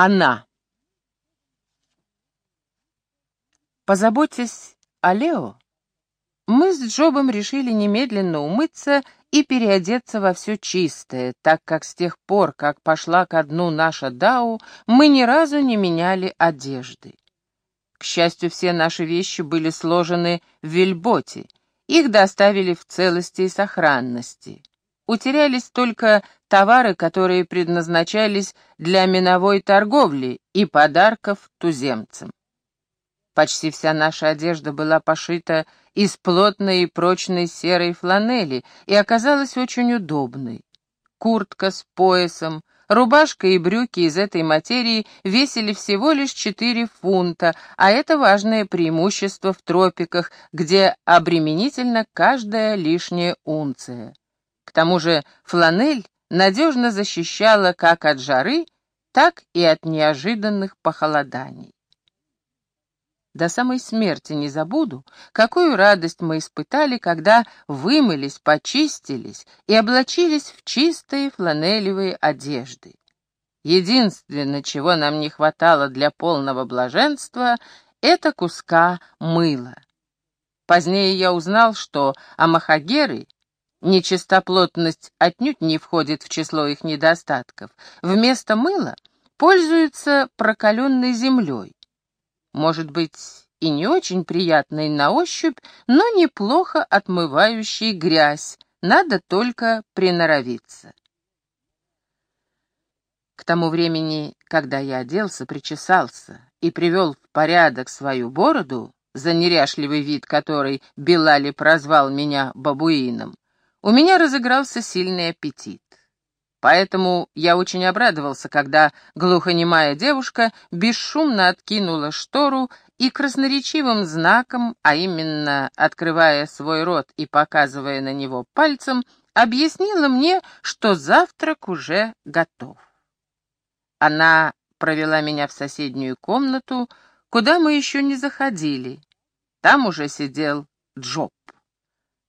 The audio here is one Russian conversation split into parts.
Она. Позаботьтесь о Лео, мы с Джобом решили немедленно умыться и переодеться во все чистое, так как с тех пор, как пошла ко дну наша Дау, мы ни разу не меняли одежды. К счастью, все наши вещи были сложены в вельботе, их доставили в целости и сохранности. Утерялись только товары, которые предназначались для миновой торговли и подарков туземцам. Почти вся наша одежда была пошита из плотной и прочной серой фланели и оказалась очень удобной. Куртка с поясом, рубашка и брюки из этой материи весили всего лишь 4 фунта, а это важное преимущество в тропиках, где обременительно каждая лишняя унция. Тому же фланель надежно защищала как от жары, так и от неожиданных похолоданий. До самой смерти не забуду, какую радость мы испытали, когда вымылись, почистились и облачились в чистые фланелевые одежды. Единственное, чего нам не хватало для полного блаженства, это куска мыла. Позднее я узнал, что амахагеры, нечистоплотность отнюдь не входит в число их недостатков, вместо мыла пользуются прокаленной землей. Может быть, и не очень приятный на ощупь, но неплохо отмывающий грязь, надо только приноровиться. К тому времени, когда я оделся, причесался и привел в порядок свою бороду, за неряшливый вид которой Белали прозвал меня бабуином, у меня разыгрался сильный аппетит. Поэтому я очень обрадовался, когда глухонемая девушка бесшумно откинула штору и красноречивым знаком, а именно открывая свой рот и показывая на него пальцем, объяснила мне, что завтрак уже готов. Она провела меня в соседнюю комнату, куда мы еще не заходили. Там уже сидел Джоб.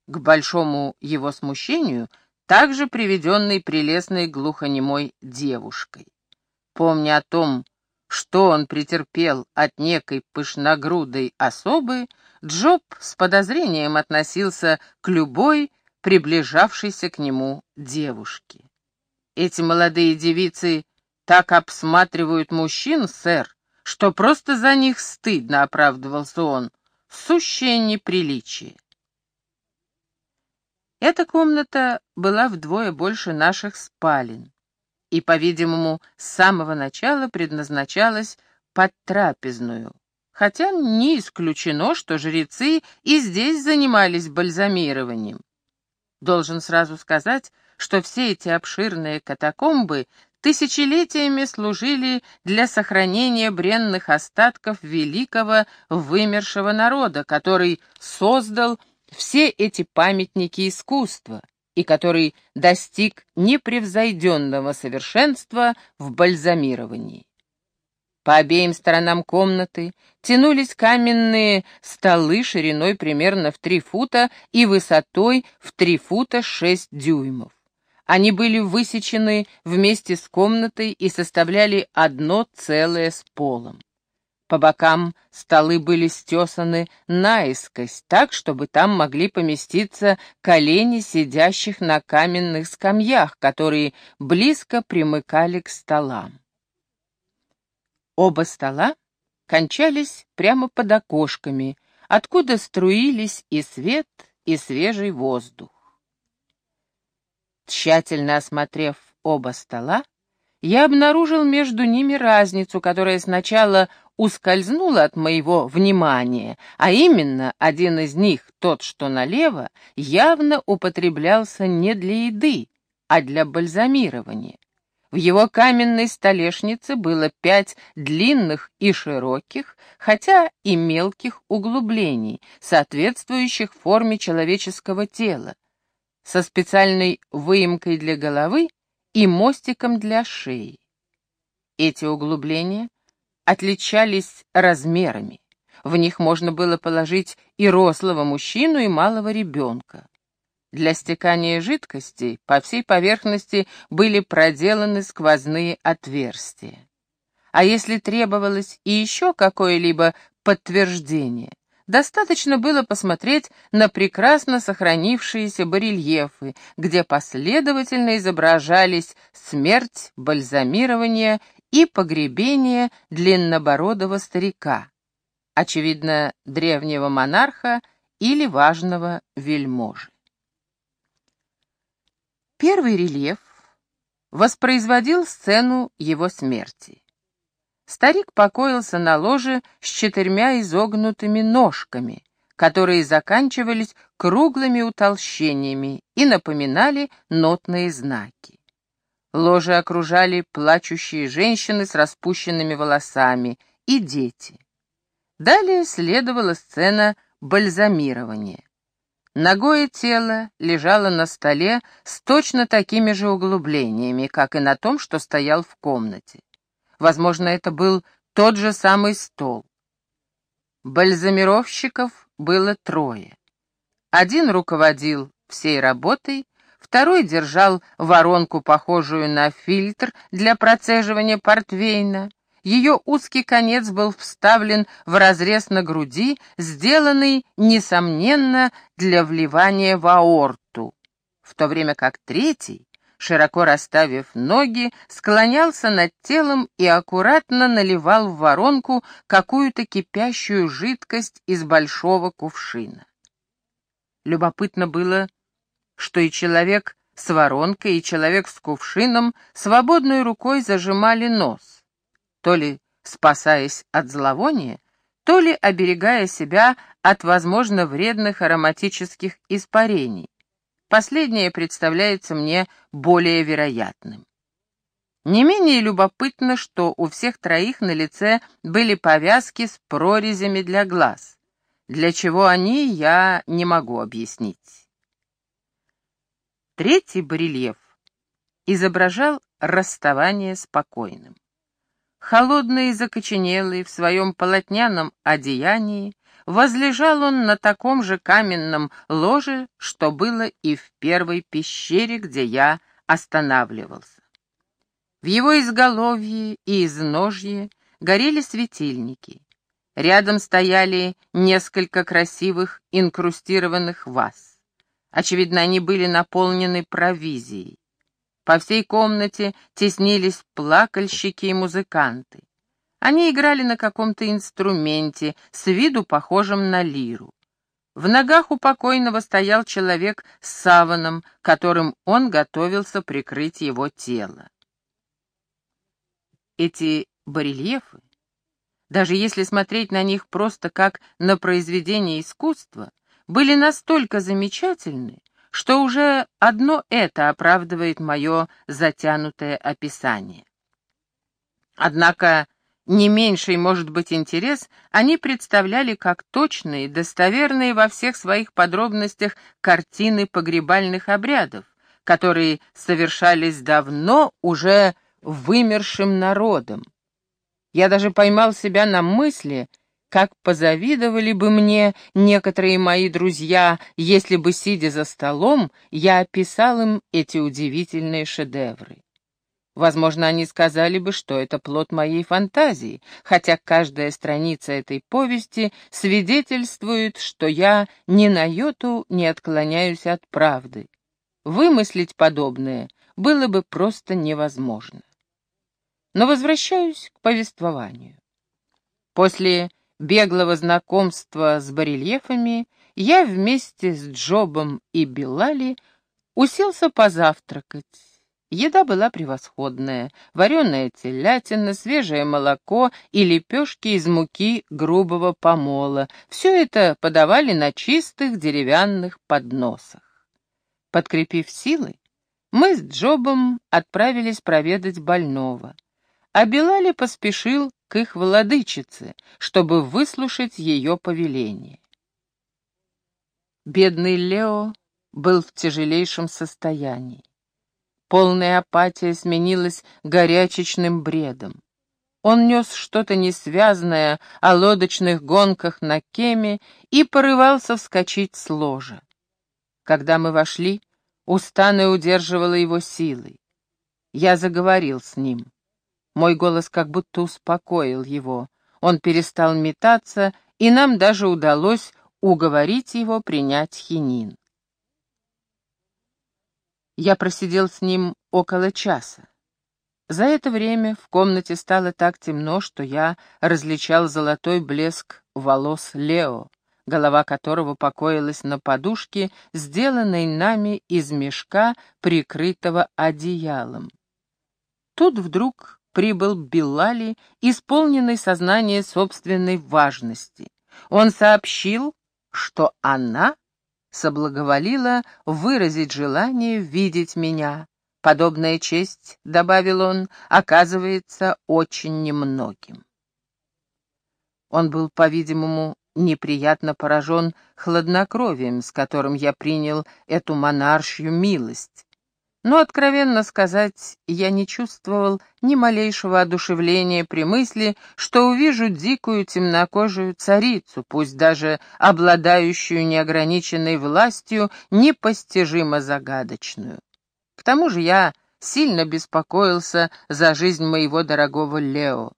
К большому его смущению — также приведенной прелестной глухонемой девушкой. Помня о том, что он претерпел от некой пышногрудой особы, Джоб с подозрением относился к любой приближавшейся к нему девушке. «Эти молодые девицы так обсматривают мужчин, сэр, что просто за них стыдно», — оправдывался он, — «сущее неприличие». Эта комната была вдвое больше наших спален и, по-видимому, с самого начала предназначалась под трапезную, хотя не исключено, что жрецы и здесь занимались бальзамированием. Должен сразу сказать, что все эти обширные катакомбы тысячелетиями служили для сохранения бренных остатков великого вымершего народа, который создал все эти памятники искусства, и который достиг непревзойденного совершенства в бальзамировании. По обеим сторонам комнаты тянулись каменные столы шириной примерно в три фута и высотой в три фута шесть дюймов. Они были высечены вместе с комнатой и составляли одно целое с полом. По бокам столы были стесаны наискось, так, чтобы там могли поместиться колени сидящих на каменных скамьях, которые близко примыкали к столам. Оба стола кончались прямо под окошками, откуда струились и свет, и свежий воздух. Тщательно осмотрев оба стола, я обнаружил между ними разницу, которая сначала ускользнула от моего внимания, а именно один из них, тот, что налево, явно употреблялся не для еды, а для бальзамирования. В его каменной столешнице было пять длинных и широких, хотя и мелких углублений, соответствующих форме человеческого тела, со специальной выемкой для головы и мостиком для шеи. Эти углубления отличались размерами. В них можно было положить и рослого мужчину, и малого ребенка. Для стекания жидкости по всей поверхности были проделаны сквозные отверстия. а если требовалось и еще какое-либо подтверждение, достаточно было посмотреть на прекрасно сохранившиеся барельефы, где последовательно изображались смерть, бальзамирование и погребение длиннобородого старика, очевидно, древнего монарха или важного вельможи. Первый рельеф воспроизводил сцену его смерти. Старик покоился на ложе с четырьмя изогнутыми ножками, которые заканчивались круглыми утолщениями и напоминали нотные знаки. Ложе окружали плачущие женщины с распущенными волосами и дети. Далее следовала сцена бальзамирования. Ногое тело лежало на столе с точно такими же углублениями, как и на том, что стоял в комнате. Возможно, это был тот же самый стол. Бальзамировщиков было трое. Один руководил всей работой, второй держал воронку, похожую на фильтр для процеживания портвейна, ее узкий конец был вставлен в разрез на груди, сделанный, несомненно, для вливания в аорту, в то время как третий, широко расставив ноги, склонялся над телом и аккуратно наливал в воронку какую-то кипящую жидкость из большого кувшина. Любопытно было, что и человек с воронкой, и человек с кувшином свободной рукой зажимали нос то ли спасаясь от зловония, то ли оберегая себя от, возможно, вредных ароматических испарений. Последнее представляется мне более вероятным. Не менее любопытно, что у всех троих на лице были повязки с прорезями для глаз. Для чего они, я не могу объяснить. Третий барельеф изображал расставание с покойным. Холодный и закоченелый в своем полотняном одеянии, возлежал он на таком же каменном ложе, что было и в первой пещере, где я останавливался. В его изголовье и изножье горели светильники. Рядом стояли несколько красивых инкрустированных ваз. Очевидно, они были наполнены провизией. По всей комнате теснились плакальщики и музыканты. Они играли на каком-то инструменте, с виду похожем на лиру. В ногах у покойного стоял человек с саваном, которым он готовился прикрыть его тело. Эти барельефы, даже если смотреть на них просто как на произведение искусства, были настолько замечательны, что уже одно это оправдывает мое затянутое описание. Однако не меньший может быть интерес они представляли как точные, достоверные во всех своих подробностях картины погребальных обрядов, которые совершались давно уже вымершим народом. Я даже поймал себя на мысли, как позавидовали бы мне некоторые мои друзья, если бы, сидя за столом, я описал им эти удивительные шедевры. Возможно, они сказали бы, что это плод моей фантазии, хотя каждая страница этой повести свидетельствует, что я ни на йоту не отклоняюсь от правды. Вымыслить подобное было бы просто невозможно. Но возвращаюсь к повествованию. После беглого знакомства с барельефами, я вместе с Джобом и Белали уселся позавтракать. Еда была превосходная. Вареная телятина, свежее молоко и лепешки из муки грубого помола. Все это подавали на чистых деревянных подносах. Подкрепив силы, мы с Джобом отправились проведать больного. А Белали поспешил к их владычице, чтобы выслушать ее повеление. Бедный Лео был в тяжелейшем состоянии. Полная апатия сменилась горячечным бредом. Он нес что-то несвязное о лодочных гонках на кеме и порывался вскочить с ложа. Когда мы вошли, Устана удерживала его силой. Я заговорил с ним. Мой голос как будто успокоил его. Он перестал метаться, и нам даже удалось уговорить его принять хинин. Я просидел с ним около часа. За это время в комнате стало так темно, что я различал золотой блеск волос Лео, голова которого покоилась на подушке, сделанной нами из мешка, прикрытого одеялом. Тут вдруг прибыл Беллали, исполненный сознание собственной важности. Он сообщил, что она соблаговолила выразить желание видеть меня, Подобная честь, — добавил он, — оказывается очень немногим. Он был, по-видимому, неприятно поражен хладнокровием, с которым я принял эту монаршью милость. Но, откровенно сказать, я не чувствовал ни малейшего одушевления при мысли, что увижу дикую темнокожую царицу, пусть даже обладающую неограниченной властью, непостижимо загадочную. К тому же я сильно беспокоился за жизнь моего дорогого Лео.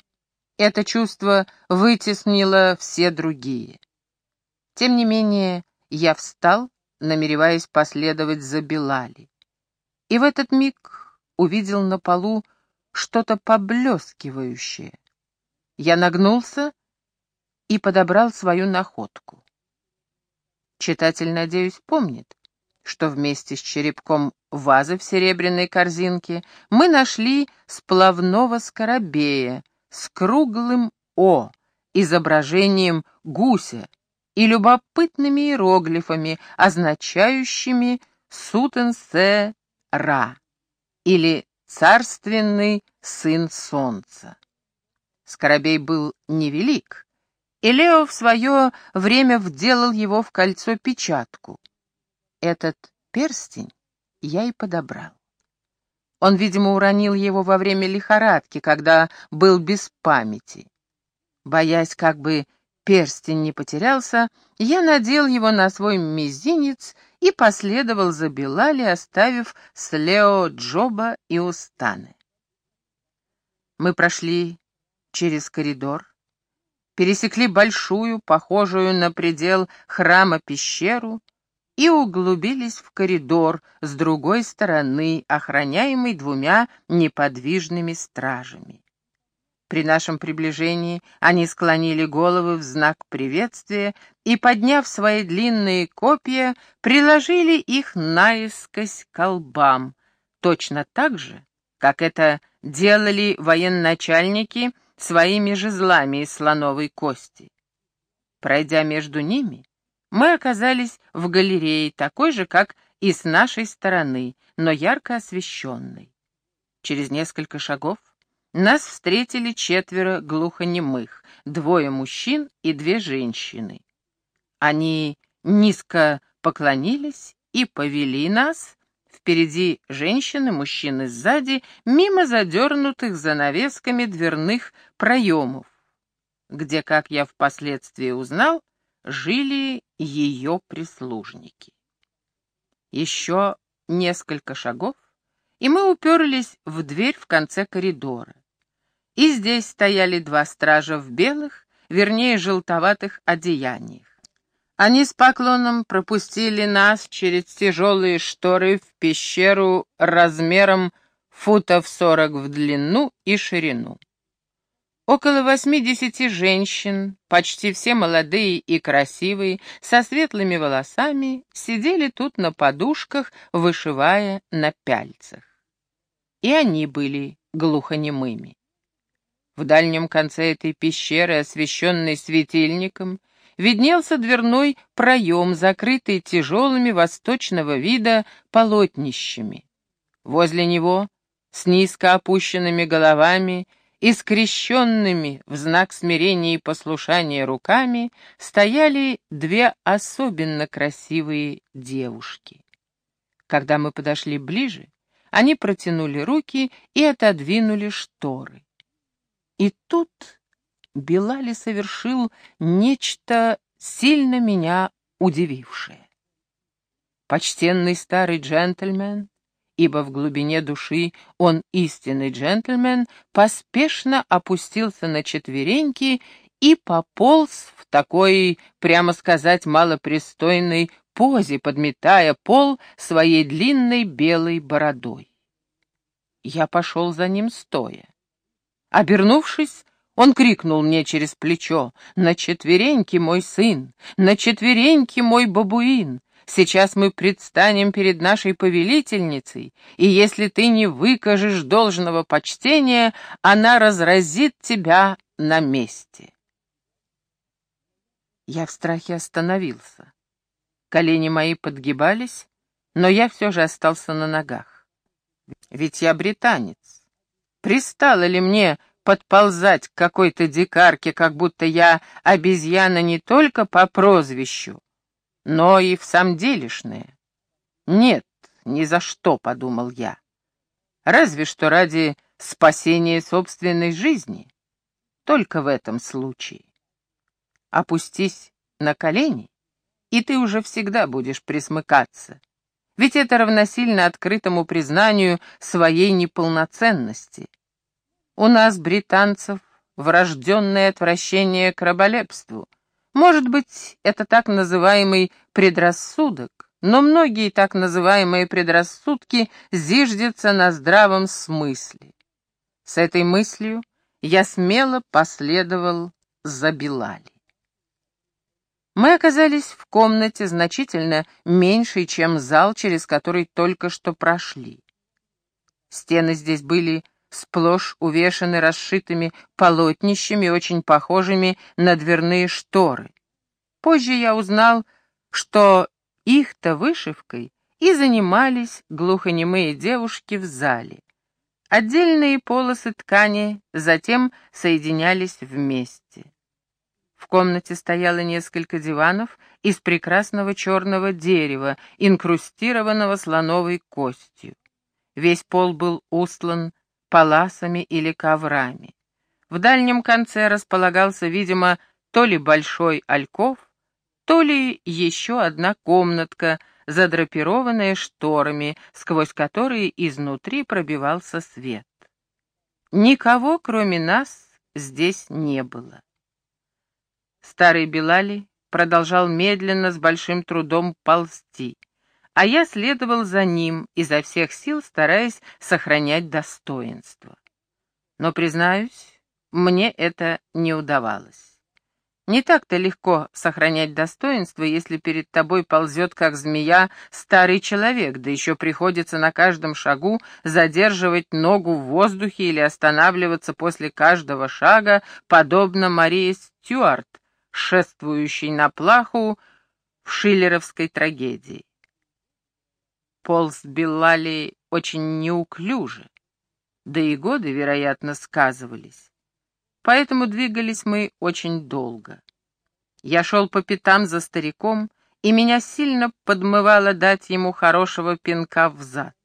Это чувство вытеснило все другие. Тем не менее, я встал, намереваясь последовать за Белали. И в этот миг увидел на полу что-то поблескивающее. Я нагнулся и подобрал свою находку. Читатель, надеюсь, помнит, что вместе с черепком вазы в серебряной корзинке мы нашли сплавного скоробея с круглым «О», изображением гуся и любопытными иероглифами, означающими «Сутенсе-Ра» или «Царственный сын солнца». Скоробей был невелик, и Лео в свое время вделал его в кольцо-печатку. Этот перстень я и подобрал. Он, видимо, уронил его во время лихорадки, когда был без памяти. Боясь, как бы перстень не потерялся, я надел его на свой мизинец и последовал за Белали, оставив с Лео Джоба и Устаны. Мы прошли через коридор, пересекли большую, похожую на предел храма пещеру, и углубились в коридор с другой стороны, охраняемый двумя неподвижными стражами. При нашем приближении они склонили головы в знак приветствия и, подняв свои длинные копья, приложили их наискось к колбам, точно так же, как это делали военачальники своими жезлами из слоновой кости. Пройдя между ними, мы оказались в галерее, такой же, как и с нашей стороны, но ярко освещенной. Через несколько шагов нас встретили четверо глухонемых, двое мужчин и две женщины. Они низко поклонились и повели нас, впереди женщины, мужчины сзади, мимо задернутых занавесками дверных проемов, где, как я впоследствии узнал, жили ее прислужники. Еще несколько шагов, и мы уперлись в дверь в конце коридора. И здесь стояли два стража в белых, вернее, желтоватых одеяниях. Они с поклоном пропустили нас через тяжелые шторы в пещеру размером футов сорок в длину и ширину. Около восьмидесяти женщин, почти все молодые и красивые, со светлыми волосами, сидели тут на подушках, вышивая на пяльцах. И они были глухонемыми. В дальнем конце этой пещеры, освещенной светильником, виднелся дверной проем, закрытый тяжелыми восточного вида полотнищами. Возле него, с низко опущенными головами, и скрещенными в знак смирения и послушания руками стояли две особенно красивые девушки. Когда мы подошли ближе, они протянули руки и отодвинули шторы. И тут Белали совершил нечто сильно меня удивившее. Почтенный старый джентльмен ибо в глубине души он истинный джентльмен, поспешно опустился на четвереньки и пополз в такой, прямо сказать, малопристойной позе, подметая пол своей длинной белой бородой. Я пошел за ним стоя. Обернувшись, он крикнул мне через плечо «На четвереньки, мой сын! На четвереньки, мой бабуин! Сейчас мы предстанем перед нашей повелительницей, и если ты не выкажешь должного почтения, она разразит тебя на месте». Я в страхе остановился. Колени мои подгибались, но я все же остался на ногах. Ведь я британец. Пристало ли мне подползать к какой-то дикарке, как будто я обезьяна не только по прозвищу, но и в самом делешное. Нет, ни за что, — подумал я. Разве что ради спасения собственной жизни. Только в этом случае. Опустись на колени, и ты уже всегда будешь присмыкаться. Ведь это равносильно открытому признанию своей неполноценности. У нас, британцев, врожденное отвращение к раболепству — может быть, это так называемый предрассудок, но многие так называемые предрассудки зиждятся на здравом смысле. С этой мыслью я смело последовал за Белали. Мы оказались в комнате значительно меньшей, чем зал, через который только что прошли. Стены здесь были сплошь увешаны расшитыми полотнищами, очень похожими на дверные шторы. Позже я узнал, что их-то вышивкой и занимались глухонемые девушки в зале. Отдельные полосы ткани затем соединялись вместе. В комнате стояло несколько диванов из прекрасного черного дерева, инкрустированного слоновой костью. Весь пол был устлан паласами или коврами. В дальнем конце располагался, видимо, то ли большой альков, то ли еще одна комнатка, задрапированная шторами, сквозь которые изнутри пробивался свет. Никого, кроме нас, здесь не было. Старый Белали продолжал медленно, с большим трудом ползти а я следовал за ним, изо всех сил стараясь сохранять достоинство. Но, признаюсь, мне это не удавалось. Не так-то легко сохранять достоинство, если перед тобой ползет, как змея, старый человек, да еще приходится на каждом шагу задерживать ногу в воздухе или останавливаться после каждого шага, подобно Марии Стюарт, шествующей на плаху в шиллеровской трагедии. Полз Беллали очень неуклюже, да и годы, вероятно, сказывались. Поэтому двигались мы очень долго. Я шел по пятам за стариком, и меня сильно подмывало дать ему хорошего пинка в зад.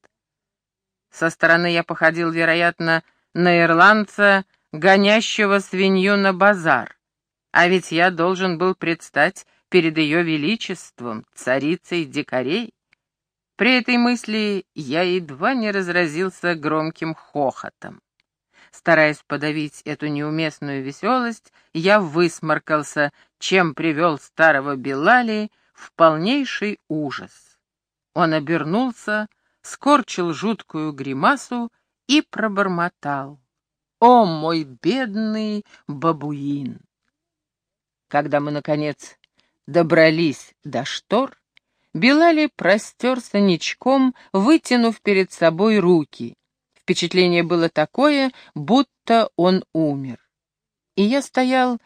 Со стороны я походил, вероятно, на ирландца, гонящего свинью на базар, а ведь я должен был предстать перед ее величеством, царицей дикарей. При этой мысли я едва не разразился громким хохотом. Стараясь подавить эту неуместную веселость, я высморкался, чем привел старого Белали в полнейший ужас. Он обернулся, скорчил жуткую гримасу и пробормотал. «О, мой бедный бабуин!» Когда мы, наконец, добрались до штор, Белали простерся ничком, вытянув перед собой руки. Впечатление было такое, будто он умер. И я стоял,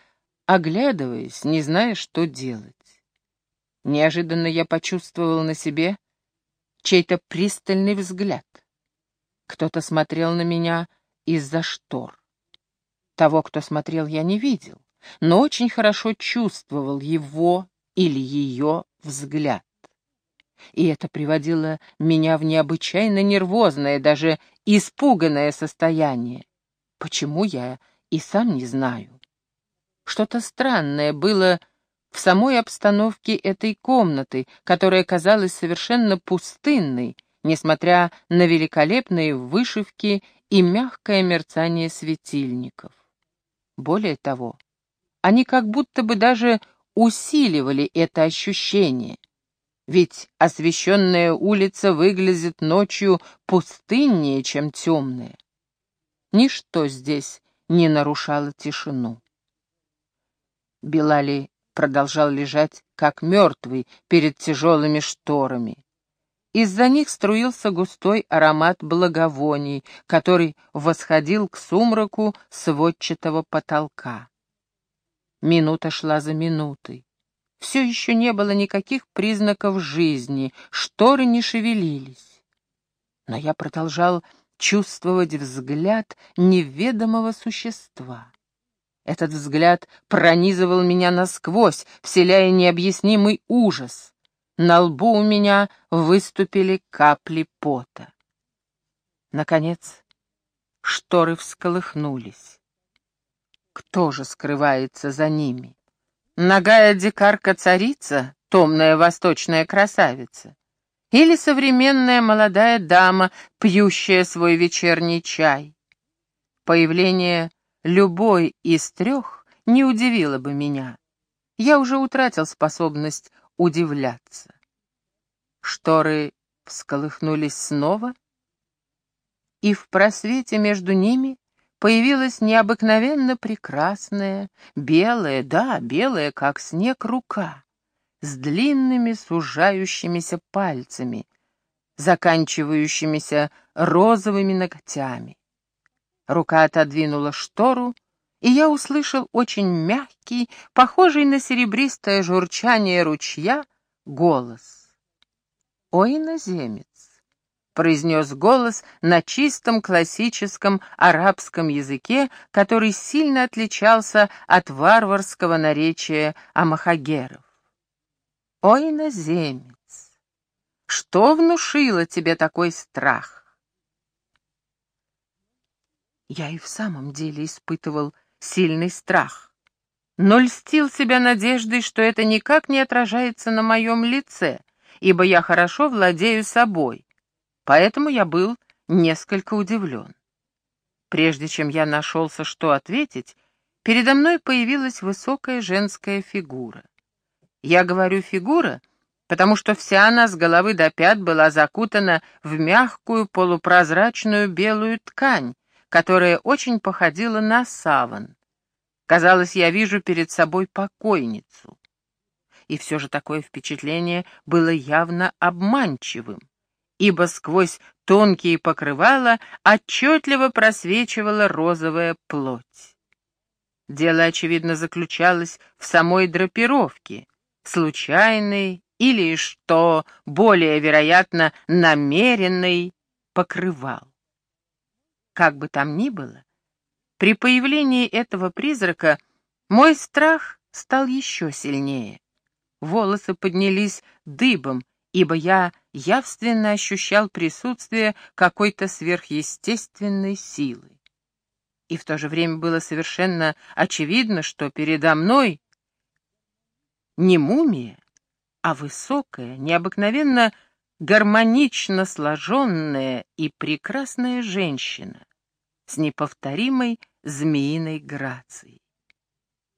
оглядываясь, не зная, что делать. Неожиданно я почувствовал на себе чей-то пристальный взгляд. Кто-то смотрел на меня из-за штор. Того, кто смотрел, я не видел, но очень хорошо чувствовал его или ее взгляд и это приводило меня в необычайно нервозное, даже испуганное состояние. Почему я и сам не знаю. Что-то странное было в самой обстановке этой комнаты, которая казалась совершенно пустынной, несмотря на великолепные вышивки и мягкое мерцание светильников. Более того, они как будто бы даже усиливали это ощущение, ведь освещенная улица выглядит ночью пустыннее, чем темная. Ничто здесь не нарушало тишину. Белали продолжал лежать, как мертвый, перед тяжелыми шторами. Из-за них струился густой аромат благовоний, который восходил к сумраку сводчатого потолка. Минута шла за минутой. Все еще не было никаких признаков жизни, шторы не шевелились. Но я продолжал чувствовать взгляд неведомого существа. Этот взгляд пронизывал меня насквозь, вселяя необъяснимый ужас. На лбу у меня выступили капли пота. Наконец, шторы всколыхнулись. Кто же скрывается за ними? Ногая дикарка-царица, томная восточная красавица? Или современная молодая дама, пьющая свой вечерний чай? Появление любой из трех не удивило бы меня. Я уже утратил способность удивляться. Шторы всколыхнулись снова, и в просвете между ними появилась необыкновенно прекрасная, белая, да, белая, как снег, рука, с длинными сужающимися пальцами, заканчивающимися розовыми ногтями. Рука отодвинула штору, и я услышал очень мягкий, похожий на серебристое журчание ручья, голос. «Ой, иноземец!» — произнес голос на чистом классическом арабском языке, который сильно отличался от варварского наречия амахагеров. «Ой, иноземец! Что внушило тебе такой страх?» Я и в самом деле испытывал сильный страх, но льстил себя надеждой, что это никак не отражается на моем лице, ибо я хорошо владею собой Поэтому я был несколько удивлен. Прежде чем я нашелся, что ответить, передо мной появилась высокая женская фигура. Я говорю «фигура», потому что вся она с головы до пят была закутана в мягкую полупрозрачную белую ткань, которая очень походила на саван. Казалось, я вижу перед собой покойницу. И все же такое впечатление было явно обманчивым ибо сквозь тонкие покрывала отчетливо просвечивала розовая плоть. Дело, очевидно, заключалось в самой драпировке, случайной или, что более вероятно, намеренной покрывал. Как бы там ни было, при появлении этого призрака мой страх стал еще сильнее. Волосы поднялись дыбом, ибо я явственно ощущал присутствие какой-то сверхъестественной силы. И в то же время было совершенно очевидно, что передо мной не мумия, а высокая, необыкновенно гармонично сложенная и прекрасная женщина с неповторимой змеиной грацией.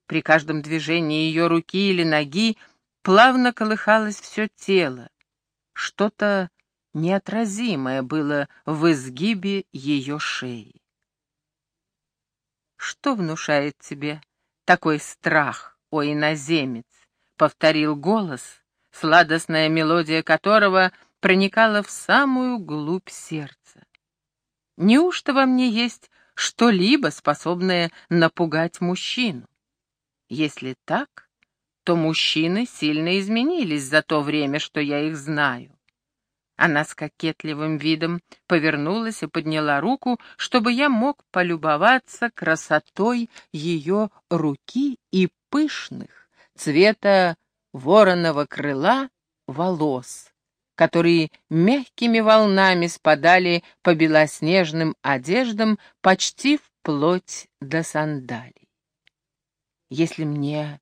При каждом движении ее руки или ноги плавно колыхалось все тело, что-то неотразимое было в изгибе ее шеи. «Что внушает тебе такой страх, о иноземец?» — повторил голос, сладостная мелодия которого проникала в самую глубь сердца. «Неужто во мне есть что-либо, способное напугать мужчину? Если так, то мужчины сильно изменились за то время, что я их знаю. Она с кокетливым видом повернулась и подняла руку, чтобы я мог полюбоваться красотой ее руки и пышных, цвета вороного крыла, волос, которые мягкими волнами спадали по белоснежным одеждам почти вплоть до сандалий. Если мне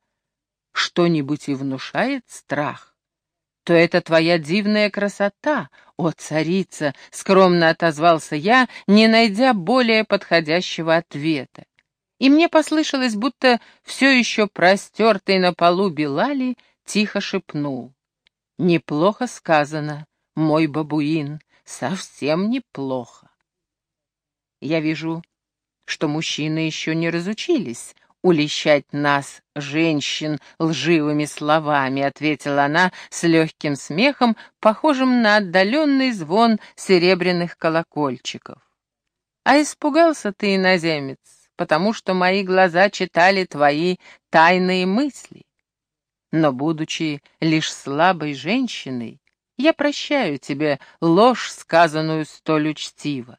что-нибудь и внушает страх, то это твоя дивная красота, о царица, — скромно отозвался я, не найдя более подходящего ответа. И мне послышалось, будто все еще простертый на полу Белали тихо шепнул. Неплохо сказано, мой бабуин, совсем неплохо. Я вижу, что мужчины еще не разучились улещать нас, женщин, лживыми словами», — ответила она с легким смехом, похожим на отдаленный звон серебряных колокольчиков. «А испугался ты, иноземец, потому что мои глаза читали твои тайные мысли. Но, будучи лишь слабой женщиной, я прощаю тебе ложь, сказанную столь учтиво.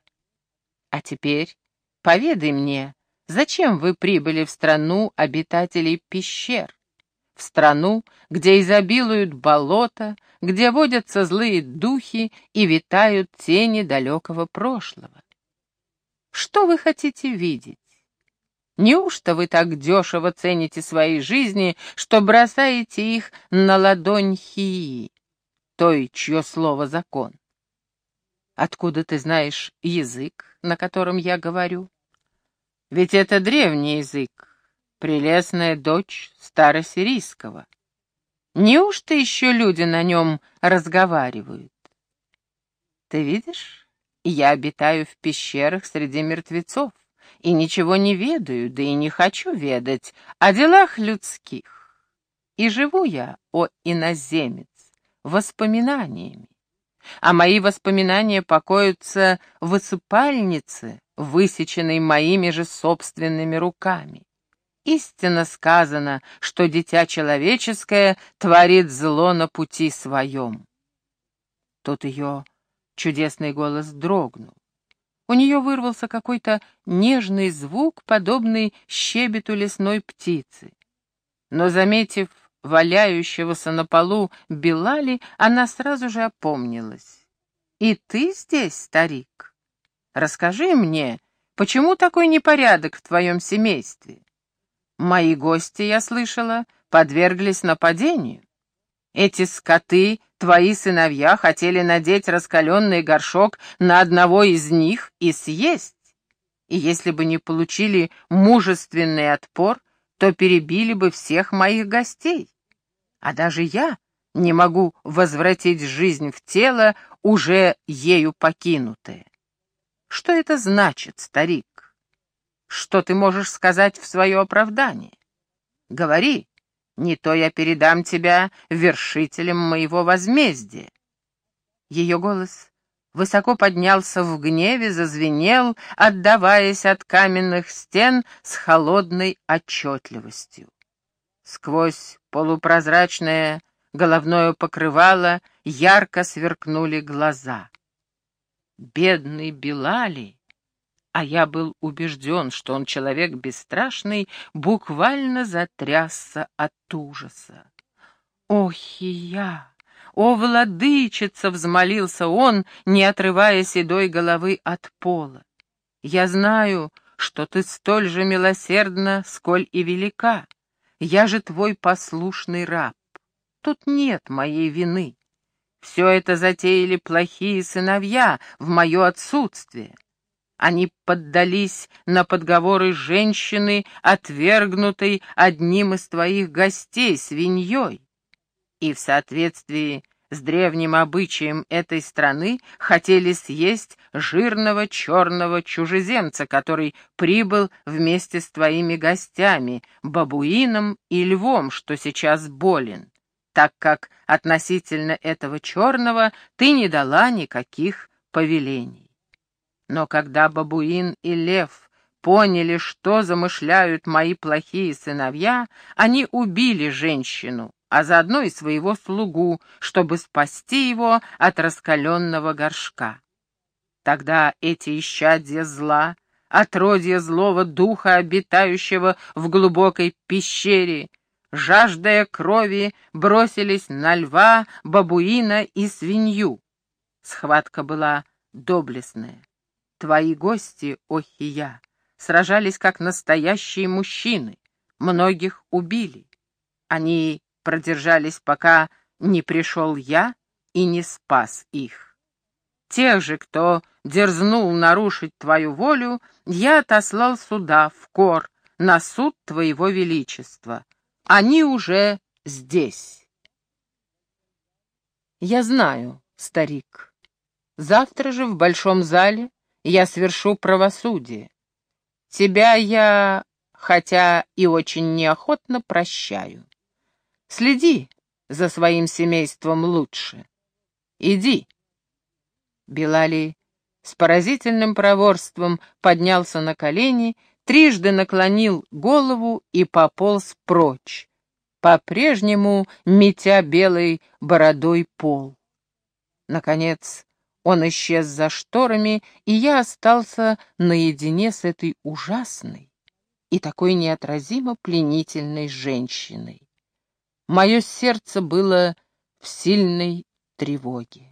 А теперь поведай мне, Зачем вы прибыли в страну обитателей пещер? В страну, где изобилуют болота, где водятся злые духи и витают тени далекого прошлого. Что вы хотите видеть? Неужто вы так дешево цените свои жизни, что бросаете их на ладонь Хии, той, чье слово закон? Откуда ты знаешь язык, на котором я говорю? Ведь это древний язык, прелестная дочь старосирийского. Неужто еще люди на нем разговаривают? Ты видишь, я обитаю в пещерах среди мертвецов и ничего не ведаю, да и не хочу ведать о делах людских. И живу я, о иноземец, воспоминаниями. А мои воспоминания покоятся в осыпальнице, высеченный моими же собственными руками. Истинно сказано, что дитя человеческое творит зло на пути своем. Тут ее чудесный голос дрогнул. У нее вырвался какой-то нежный звук, подобный щебету лесной птицы. Но, заметив валяющегося на полу Белали, она сразу же опомнилась. «И ты здесь, старик?» Расскажи мне, почему такой непорядок в твоем семействе? Мои гости, я слышала, подверглись нападению. Эти скоты, твои сыновья, хотели надеть раскаленный горшок на одного из них и съесть. И если бы не получили мужественный отпор, то перебили бы всех моих гостей. А даже я не могу возвратить жизнь в тело, уже ею покинутое. Что это значит, старик? Что ты можешь сказать в свое оправдание? Говори, не то я передам тебя вершителем моего возмездия. Ее голос высоко поднялся в гневе, зазвенел, отдаваясь от каменных стен с холодной отчетливостью. Сквозь полупрозрачное головное покрывало ярко сверкнули глаза бедный Белали, а я был убежден, что он человек бесстрашный, буквально затрясся от ужаса. «Ох, и я! О, владычица!» — взмолился он, не отрывая седой головы от пола. «Я знаю, что ты столь же милосердна, сколь и велика. Я же твой послушный раб. Тут нет моей вины. Все это затеяли плохие сыновья в мое отсутствие. Они поддались на подговоры женщины, отвергнутой одним из твоих гостей, свиньей. И в соответствии с древним обычаем этой страны хотели съесть жирного черного чужеземца, который прибыл вместе с твоими гостями, бабуином и львом, что сейчас болен так как относительно этого черного ты не дала никаких повелений. Но когда бабуин и лев поняли, что замышляют мои плохие сыновья, они убили женщину, а заодно и своего слугу, чтобы спасти его от раскаленного горшка. Тогда эти исчадья зла, отродья злого духа, обитающего в глубокой пещере, жаждая крови, бросились на льва, бабуина и свинью. Схватка была доблестная. Твои гости, Охия, сражались как настоящие мужчины, многих убили. Они продержались, пока не пришел я и не спас их. Тех же, кто дерзнул нарушить твою волю, я отослал сюда, в кор, на суд твоего величества. Они уже здесь. Я знаю, старик. Завтра же в большом зале я свершу правосудие. Тебя я, хотя и очень неохотно, прощаю. Следи за своим семейством лучше. Иди. Белали с поразительным проворством поднялся на колени, трижды наклонил голову и пополз прочь, по-прежнему метя белой бородой пол. Наконец он исчез за шторами, и я остался наедине с этой ужасной и такой неотразимо пленительной женщиной. Мое сердце было в сильной тревоге.